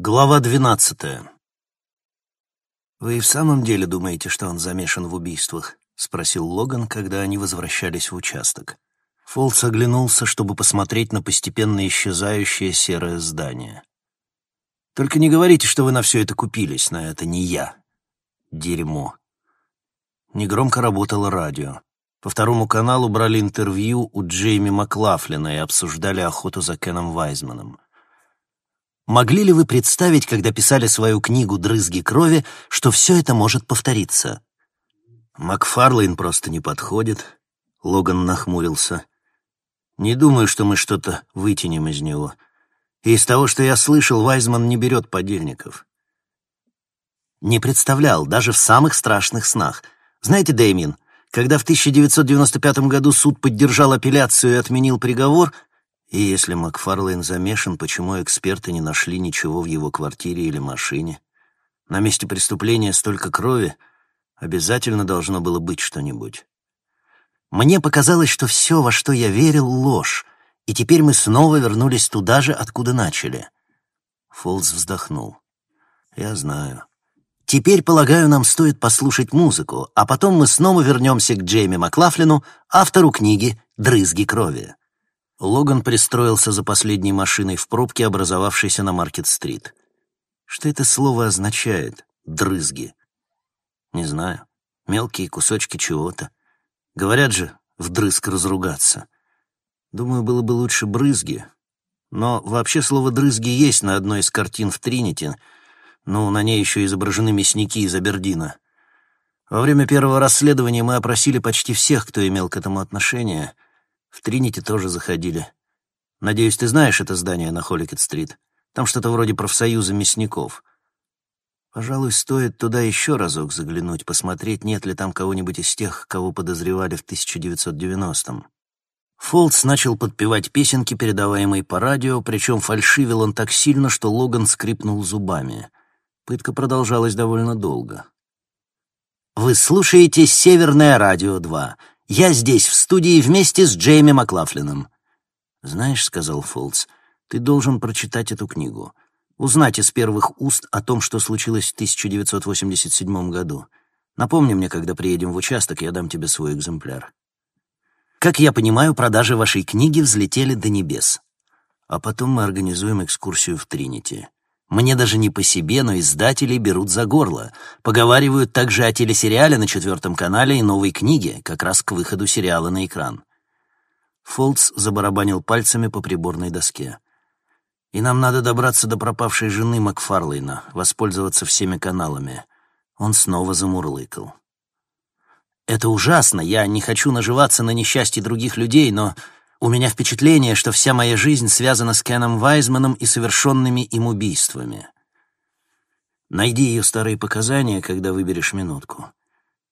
Глава двенадцатая. «Вы и в самом деле думаете, что он замешан в убийствах?» — спросил Логан, когда они возвращались в участок. Фолс оглянулся, чтобы посмотреть на постепенно исчезающее серое здание. «Только не говорите, что вы на все это купились, на это не я. Дерьмо». Негромко работало радио. По второму каналу брали интервью у Джейми Маклафлина и обсуждали охоту за Кеном Вайзманом. Могли ли вы представить, когда писали свою книгу «Дрызги крови», что все это может повториться? Макфарлейн просто не подходит. Логан нахмурился. Не думаю, что мы что-то вытянем из него. И из того, что я слышал, Вайзман не берет подельников. Не представлял, даже в самых страшных снах. Знаете, Дэймин, когда в 1995 году суд поддержал апелляцию и отменил приговор — и если Макфарлейн замешан, почему эксперты не нашли ничего в его квартире или машине? На месте преступления столько крови, обязательно должно было быть что-нибудь. Мне показалось, что все, во что я верил, ложь, и теперь мы снова вернулись туда же, откуда начали. Фолз вздохнул. Я знаю. Теперь, полагаю, нам стоит послушать музыку, а потом мы снова вернемся к Джейми Маклафлину, автору книги «Дрызги крови». Логан пристроился за последней машиной в пробке, образовавшейся на Маркет-стрит. Что это слово означает? Дрызги. Не знаю. Мелкие кусочки чего-то. Говорят же, вдрызг разругаться. Думаю, было бы лучше брызги. Но вообще слово «дрызги» есть на одной из картин в Тринити. Ну, на ней еще изображены мясники из Абердина. Во время первого расследования мы опросили почти всех, кто имел к этому отношение — в Тринити тоже заходили. Надеюсь, ты знаешь это здание на Холликет-стрит? Там что-то вроде профсоюза мясников. Пожалуй, стоит туда еще разок заглянуть, посмотреть, нет ли там кого-нибудь из тех, кого подозревали в 1990-м. Фолтс начал подпевать песенки, передаваемые по радио, причем фальшивил он так сильно, что Логан скрипнул зубами. Пытка продолжалась довольно долго. «Вы слушаете «Северное радио 2». Я здесь, в студии, вместе с Джейми Маклафлином». «Знаешь», — сказал Фолтс, — «ты должен прочитать эту книгу, узнать из первых уст о том, что случилось в 1987 году. Напомни мне, когда приедем в участок, я дам тебе свой экземпляр». «Как я понимаю, продажи вашей книги взлетели до небес. А потом мы организуем экскурсию в Тринити. Мне даже не по себе, но издатели берут за горло. Поговаривают также о телесериале на четвертом канале и новой книге, как раз к выходу сериала на экран. Фолтс забарабанил пальцами по приборной доске. «И нам надо добраться до пропавшей жены Макфарлейна, воспользоваться всеми каналами». Он снова замурлыкал. «Это ужасно, я не хочу наживаться на несчастье других людей, но у меня впечатление, что вся моя жизнь связана с Кеном Вайзманом и совершенными им убийствами. Найди ее старые показания, когда выберешь минутку.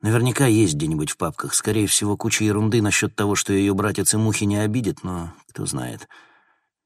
Наверняка есть где-нибудь в папках. Скорее всего, куча ерунды насчет того, что ее братец и мухи не обидят, но кто знает.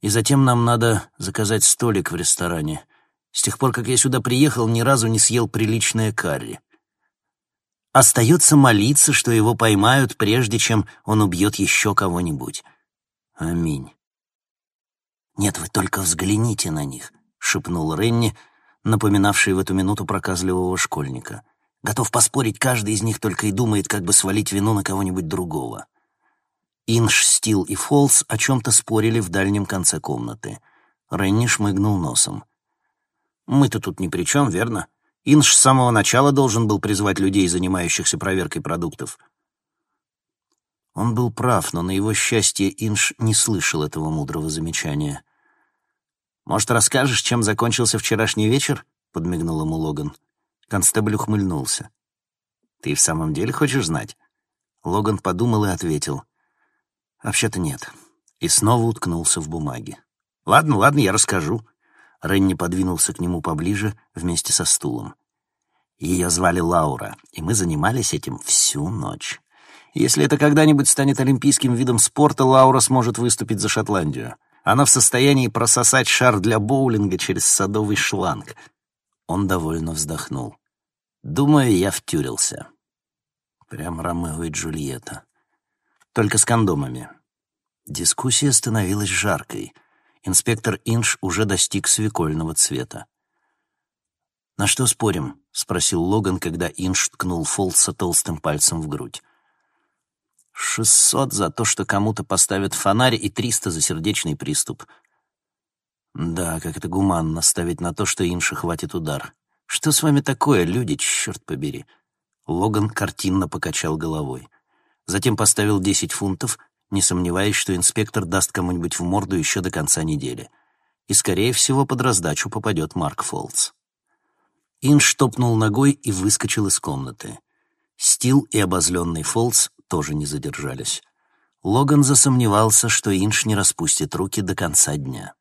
И затем нам надо заказать столик в ресторане. С тех пор, как я сюда приехал, ни разу не съел приличное карри. Остается молиться, что его поймают, прежде чем он убьет еще кого-нибудь. Аминь. «Нет, вы только взгляните на них», — шепнул Ренни, напоминавший в эту минуту проказливого школьника. «Готов поспорить, каждый из них только и думает, как бы свалить вину на кого-нибудь другого». Инш, Стил и Фолс о чем-то спорили в дальнем конце комнаты. Ренни шмыгнул носом. «Мы-то тут ни при чем, верно? Инш с самого начала должен был призвать людей, занимающихся проверкой продуктов. Он был прав, но на его счастье Инш не слышал этого мудрого замечания. «Может, расскажешь, чем закончился вчерашний вечер?» — подмигнул ему Логан. Констебль ухмыльнулся. «Ты в самом деле хочешь знать?» Логан подумал и ответил. «Вообще-то нет». И снова уткнулся в бумаге. «Ладно, ладно, я расскажу». Ренни подвинулся к нему поближе вместе со стулом. Ее звали Лаура, и мы занимались этим всю ночь. Если это когда-нибудь станет олимпийским видом спорта, Лаура сможет выступить за Шотландию. Она в состоянии прососать шар для боулинга через садовый шланг. Он довольно вздохнул. Думаю, я втюрился. Прям Ромео и Джульетта. Только с кондомами. Дискуссия становилась жаркой. Инспектор Инш уже достиг свекольного цвета. «На что спорим?» — спросил Логан, когда Инш ткнул Фолса толстым пальцем в грудь. «Шестьсот за то, что кому-то поставят фонарь, и триста за сердечный приступ». «Да, как это гуманно ставить на то, что Инша хватит удар. Что с вами такое, люди, черт побери?» Логан картинно покачал головой. Затем поставил десять фунтов, не сомневаясь, что инспектор даст кому-нибудь в морду еще до конца недели. И, скорее всего, под раздачу попадет Марк Фолтс. Инш топнул ногой и выскочил из комнаты. Стил и обозленный Фолтс тоже не задержались. Логан засомневался, что Инш не распустит руки до конца дня.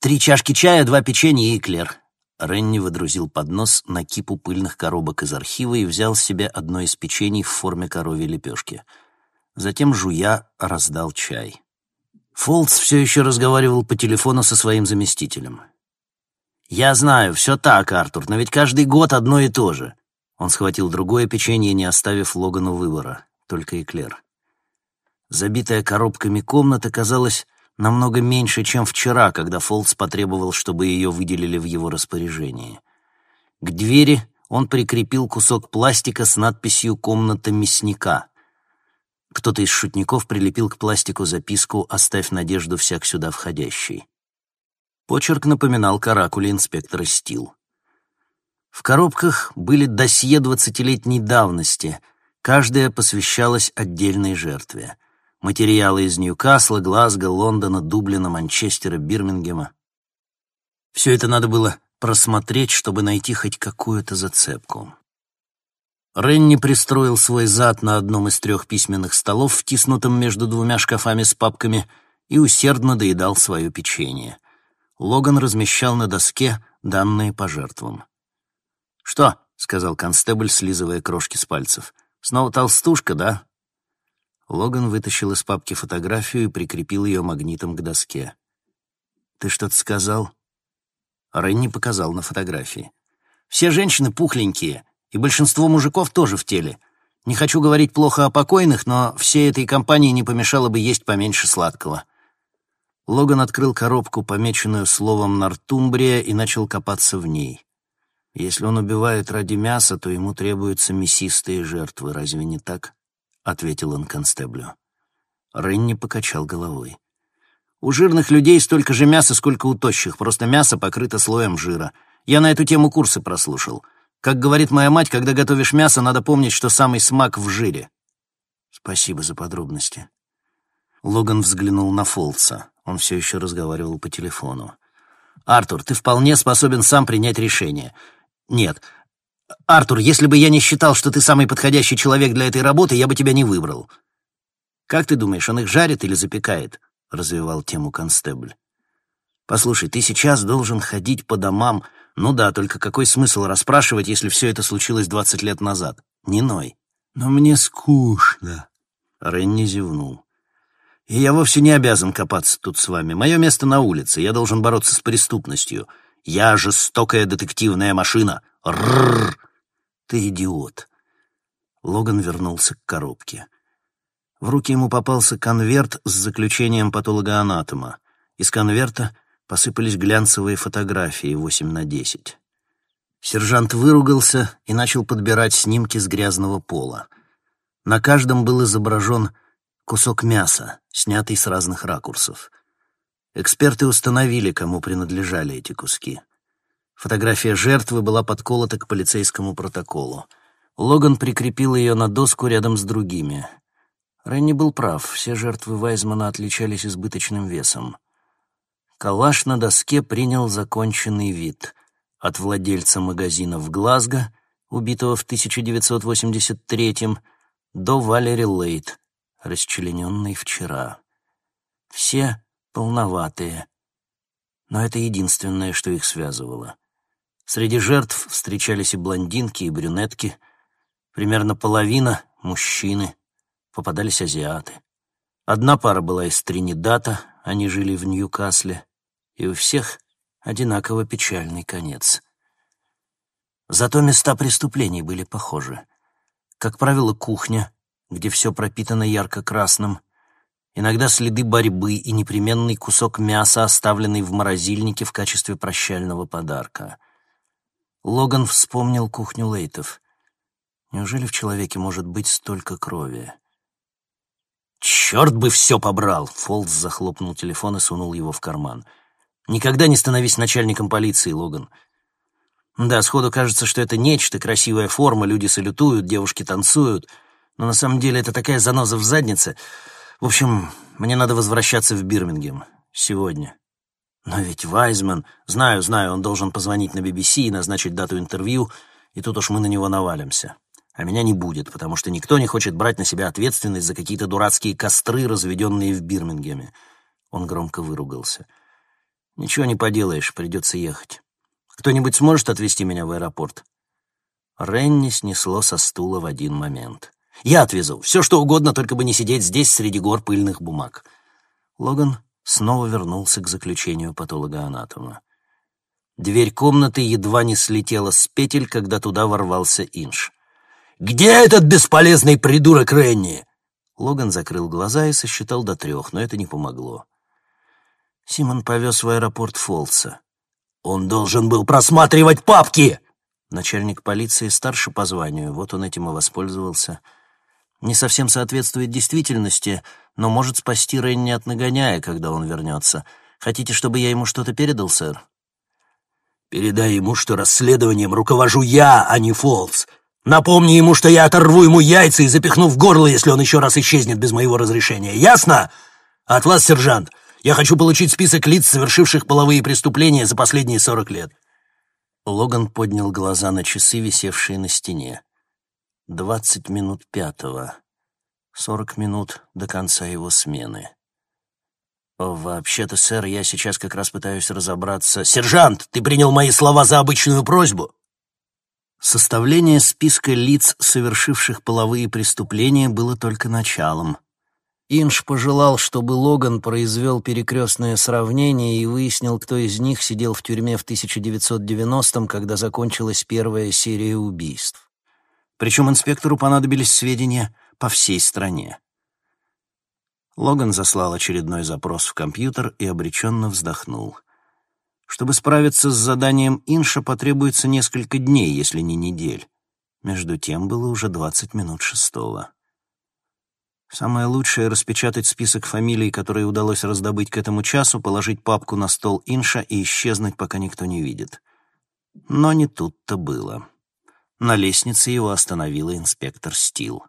«Три чашки чая, два печенья и эклер». Ренни выдрузил поднос на кипу пыльных коробок из архива и взял себе одно из печений в форме коровьей лепешки. Затем, жуя, раздал чай. Фолтс все еще разговаривал по телефону со своим заместителем. «Я знаю, все так, Артур, но ведь каждый год одно и то же». Он схватил другое печенье, не оставив Логану выбора, только эклер. Забитая коробками комната казалась намного меньше, чем вчера, когда Фолтс потребовал, чтобы ее выделили в его распоряжении. К двери он прикрепил кусок пластика с надписью «Комната мясника». Кто-то из шутников прилепил к пластику записку «Оставь надежду всяк сюда входящий». Почерк напоминал каракули инспектора Стил. В коробках были досье двадцатилетней давности, каждая посвящалась отдельной жертве. Материалы из Ньюкасла, Глазго, Лондона, Дублина, Манчестера, Бирмингема. Все это надо было просмотреть, чтобы найти хоть какую-то зацепку. Ренни пристроил свой зад на одном из трех письменных столов, втиснутом между двумя шкафами с папками, и усердно доедал свое печенье. Логан размещал на доске данные по жертвам. «Что?» — сказал констебль, слизывая крошки с пальцев. «Снова толстушка, да?» Логан вытащил из папки фотографию и прикрепил ее магнитом к доске. «Ты что-то сказал?» Ренни показал на фотографии. «Все женщины пухленькие, и большинство мужиков тоже в теле. Не хочу говорить плохо о покойных, но всей этой компании не помешало бы есть поменьше сладкого». Логан открыл коробку, помеченную словом «Нортумбрия», и начал копаться в ней. Если он убивает ради мяса, то ему требуются мясистые жертвы, разве не так? Ответил он констеблю. Ренни покачал головой. У жирных людей столько же мяса, сколько у тощих, просто мясо покрыто слоем жира. Я на эту тему курсы прослушал. Как говорит моя мать, когда готовишь мясо, надо помнить, что самый смак в жире. Спасибо за подробности. Логан взглянул на Фолтса. Он все еще разговаривал по телефону. «Артур, ты вполне способен сам принять решение. Нет. Артур, если бы я не считал, что ты самый подходящий человек для этой работы, я бы тебя не выбрал». «Как ты думаешь, он их жарит или запекает?» — развивал тему констебль. «Послушай, ты сейчас должен ходить по домам. Ну да, только какой смысл расспрашивать, если все это случилось двадцать лет назад? Не ной». «Но мне скучно», — Ренни зевнул. И я вовсе не обязан копаться тут с вами. Мое место на улице. Я должен бороться с преступностью. Я жестокая детективная машина. Рррр! Ты идиот. Логан вернулся к коробке. В руки ему попался конверт с заключением патологоанатома. Из конверта посыпались глянцевые фотографии 8 на 10. Сержант выругался и начал подбирать снимки с грязного пола. На каждом был изображен кусок мяса, снятый с разных ракурсов. Эксперты установили, кому принадлежали эти куски. Фотография жертвы была подколота к полицейскому протоколу. Логан прикрепил ее на доску рядом с другими. Ренни был прав, все жертвы Вайзмана отличались избыточным весом. Калаш на доске принял законченный вид. От владельца магазина в Глазго, убитого в 1983-м, до Валери Лейт, расчлененный вчера. Все полноватые, но это единственное, что их связывало. Среди жертв встречались и блондинки, и брюнетки. Примерно половина — мужчины. Попадались азиаты. Одна пара была из Тринидада, они жили в Ньюкасле, и у всех одинаково печальный конец. Зато места преступлений были похожи. Как правило, кухня, где все пропитано ярко-красным, иногда следы борьбы и непременный кусок мяса, оставленный в морозильнике в качестве прощального подарка. Логан вспомнил кухню Лейтов. Неужели в человеке может быть столько крови? «Черт бы все побрал!» Фолдс захлопнул телефон и сунул его в карман. «Никогда не становись начальником полиции, Логан. Да, сходу кажется, что это нечто, красивая форма, люди салютуют, девушки танцуют, но на самом деле это такая заноза в заднице. В общем, мне надо возвращаться в Бирмингем. Сегодня. Но ведь Вайзман... Знаю, знаю, он должен позвонить на BBC и назначить дату интервью, и тут уж мы на него навалимся. А меня не будет, потому что никто не хочет брать на себя ответственность за какие-то дурацкие костры, разведенные в Бирмингеме. Он громко выругался. Ничего не поделаешь, придется ехать. Кто-нибудь сможет отвезти меня в аэропорт? Ренни снесло со стула в один момент. «Я отвезу. Все, что угодно, только бы не сидеть здесь среди гор пыльных бумаг». Логан снова вернулся к заключению патологоанатома. Дверь комнаты едва не слетела с петель, когда туда ворвался Инш. «Где этот бесполезный придурок Ренни?» Логан закрыл глаза и сосчитал до трех, но это не помогло. Симон повез в аэропорт Фолса. «Он должен был просматривать папки!» Начальник полиции старше по званию, вот он этим и воспользовался. Не совсем соответствует действительности, но может спасти Ренни от нагоняя, когда он вернется. Хотите, чтобы я ему что-то передал, сэр? Передай ему, что расследованием руковожу я, а не Фолс. Напомни ему, что я оторву ему яйца и запихну в горло, если он еще раз исчезнет без моего разрешения. Ясно? От вас, сержант, я хочу получить список лиц, совершивших половые преступления за последние сорок лет. Логан поднял глаза на часы, висевшие на стене. Двадцать минут пятого. Сорок минут до конца его смены. «Вообще-то, сэр, я сейчас как раз пытаюсь разобраться...» «Сержант, ты принял мои слова за обычную просьбу?» Составление списка лиц, совершивших половые преступления, было только началом. Инш пожелал, чтобы Логан произвел перекрестное сравнение и выяснил, кто из них сидел в тюрьме в 1990-м, когда закончилась первая серия убийств. Причем инспектору понадобились сведения по всей стране. Логан заслал очередной запрос в компьютер и обреченно вздохнул. Чтобы справиться с заданием Инша, потребуется несколько дней, если не недель. Между тем было уже двадцать минут шестого. Самое лучшее — распечатать список фамилий, которые удалось раздобыть к этому часу, положить папку на стол Инша и исчезнуть, пока никто не видит. Но не тут-то было. На лестнице его остановила инспектор Стил.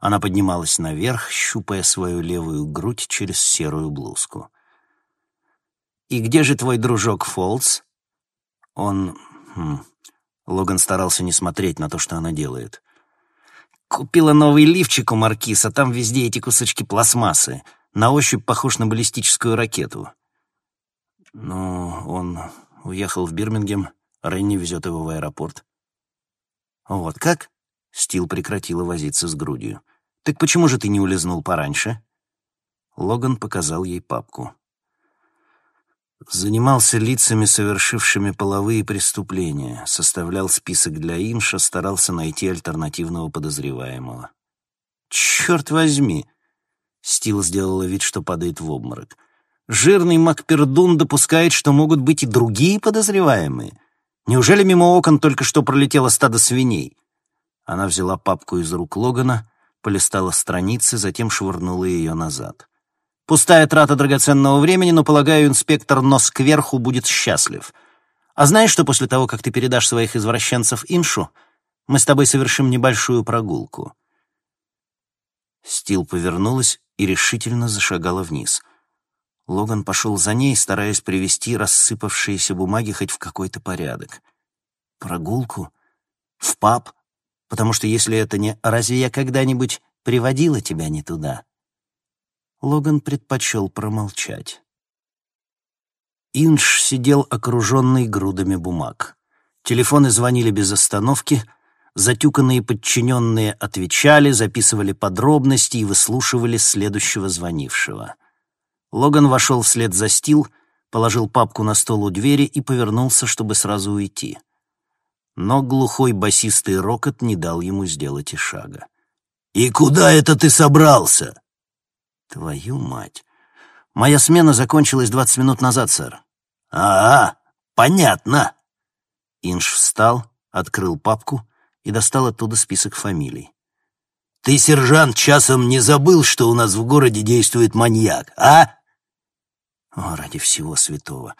Она поднималась наверх, щупая свою левую грудь через серую блузку. «И где же твой дружок Фолс?» Он... Хм. Логан старался не смотреть на то, что она делает. «Купила новый лифчик у Маркиса, там везде эти кусочки пластмассы. На ощупь похож на баллистическую ракету». «Ну, он уехал в Бирмингем, Ренни везет его в аэропорт». «Вот как?» — Стил прекратила возиться с грудью. «Так почему же ты не улизнул пораньше?» Логан показал ей папку. Занимался лицами, совершившими половые преступления, составлял список для Инша, старался найти альтернативного подозреваемого. «Черт возьми!» Стил сделала вид, что падает в обморок. «Жирный Макпердун допускает, что могут быть и другие подозреваемые. Неужели мимо окон только что пролетело стадо свиней?» Она взяла папку из рук Логана, полистала страницы, затем швырнула ее назад. Пустая трата драгоценного времени, но, полагаю, инспектор нос кверху будет счастлив. А знаешь, что после того, как ты передашь своих извращенцев Иншу, мы с тобой совершим небольшую прогулку?» Стил повернулась и решительно зашагала вниз. Логан пошел за ней, стараясь привести рассыпавшиеся бумаги хоть в какой-то порядок. «Прогулку? В паб? Потому что если это не «разве я когда-нибудь приводила тебя не туда?» Логан предпочел промолчать. Инш сидел окруженный грудами бумаг. Телефоны звонили без остановки, затюканные подчиненные отвечали, записывали подробности и выслушивали следующего звонившего. Логан вошел вслед за Стил, положил папку на стол у двери и повернулся, чтобы сразу уйти. Но глухой басистый рокот не дал ему сделать и шага. «И куда это ты собрался?» Твою мать. Моя смена закончилась двадцать минут назад, сэр. А, -а понятно. Инш встал, открыл папку и достал оттуда список фамилий. «Ты, сержант, часом не забыл, что у нас в городе действует маньяк, а?» «О, ради всего святого!»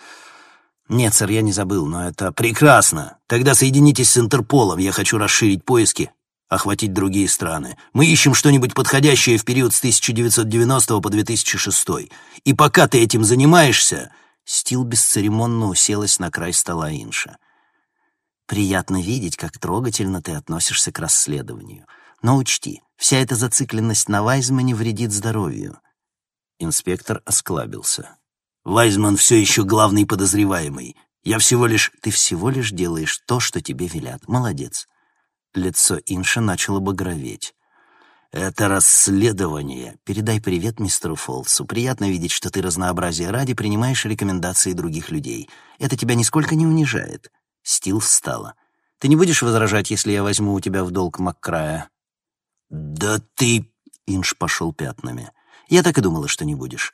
«Нет, сэр, я не забыл, но это прекрасно. Тогда соединитесь с Интерполом, я хочу расширить поиски, охватить другие страны. Мы ищем что-нибудь подходящее в период с 1990 по 2006. И пока ты этим занимаешься...» Стил бесцеремонно уселась на край стола Инша. «Приятно видеть, как трогательно ты относишься к расследованию. Но учти, вся эта зацикленность на Вайзмане вредит здоровью». Инспектор осклабился. Вайзман все еще главный подозреваемый. Я всего лишь... Ты всего лишь делаешь то, что тебе велят. Молодец. Лицо Инша начало багроветь. «Это расследование. Передай привет мистеру Фолсу. Приятно видеть, что ты разнообразие ради принимаешь рекомендации других людей. Это тебя нисколько не унижает». Стил встала. «Ты не будешь возражать, если я возьму у тебя в долг Маккрая?» «Да ты...» — Инш пошел пятнами. «Я так и думала, что не будешь.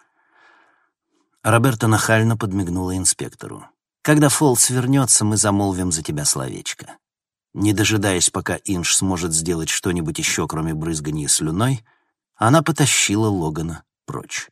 Роберта нахально подмигнула инспектору. «Когда Фолс вернется, мы замолвим за тебя словечко». Не дожидаясь, пока Инш сможет сделать что-нибудь еще, кроме брызгания слюной, она потащила Логана прочь.